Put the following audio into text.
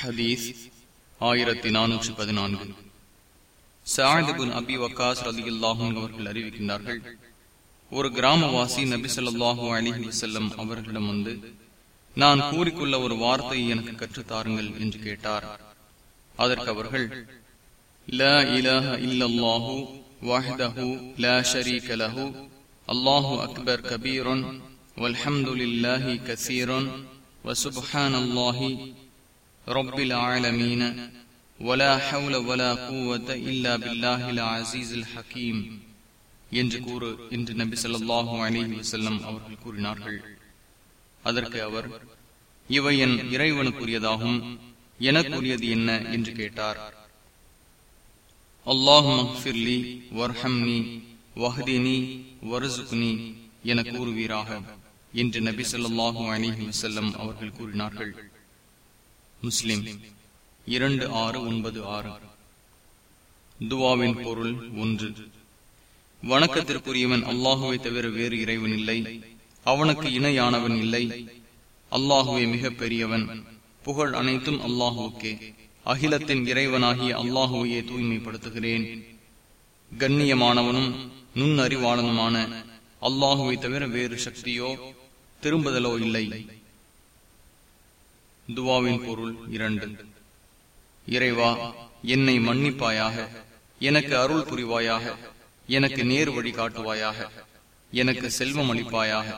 ஹதீஸ் ஆயிரத்தி நானூற்றி பதினான்கு. சாயதுபின் அபி வக்காஸ் ரதி அவர்கள் அறிவிக்கின்றார்கள் ஒரு கிராமவாசி நபி சொல்லாஹு அலிஹி வசல்லம் அவர்களிடம் வந்து நான் கூறிக்கொள்ள ஒரு வார்த்தையை எனக்கு கற்றுத்தாருங்கள் என்று கேட்டார். அதற்கு அவர்கள் லா இலாஹ இல்லல்லாஹு வஹ்தஹு லா ஷரீக லஹு அல்லாஹு அக்பர் கபீருன் வல்ஹம்துலில்லாஹி கசீருன் வசுப்ஹானல்லாஹி ரப்பில் ஆலமீன ولا حول ولا قوة إلا بالله العزيز الحكيم என்று கூறு என்று நபி சொல்லாஹு அலிஹி வசல்லம் அவர்கள் கூறினார்கள் அதற்கு அவர் இவை என் இறைவனுக்குரியதாகும் எனக்குரியது என்ன என்று கேட்டார் அல்லாஹு மக்ஃபிர்லி வர்ஹம்னி வஹ்தினி வர்சுக்னி என கூறுவீராக என்று நபி சொல்லாஹு அலிஹி வசல்லம் அவர்கள் கூறினார்கள் முஸ்லிம். இரண்டு ஆறு ஒன்பது ஆறு. துவாவின் பொருள் ஒன்று. வணக்கத்திற்குரியவன் அல்லாஹுவை தவிர வேறு இறைவன் இல்லை. அவனுக்கு இணையானவன் இல்லை. அல்லாஹுவே மிக பெரியவன் புகழ் அனைத்தும் அல்லாஹுவுக்கே. அகிலத்தின் இறைவனாகிய அல்லாஹுவையே தூய்மைப்படுத்துகிறேன். கண்ணியமானவனும் நுண்ணறிவாளனுமான அல்லாஹுவை தவிர வேறு சக்தியோ திரும்புதலோ இல்லை. துவாவின் பொருள் இரண்டு. இறைவா என்னை மன்னிப்பாயாக எனக்கு அருள் புரிவாயாக எனக்கு நேர் வழி காட்டுவாயாக எனக்கு செல்வம் அளிப்பாயாக.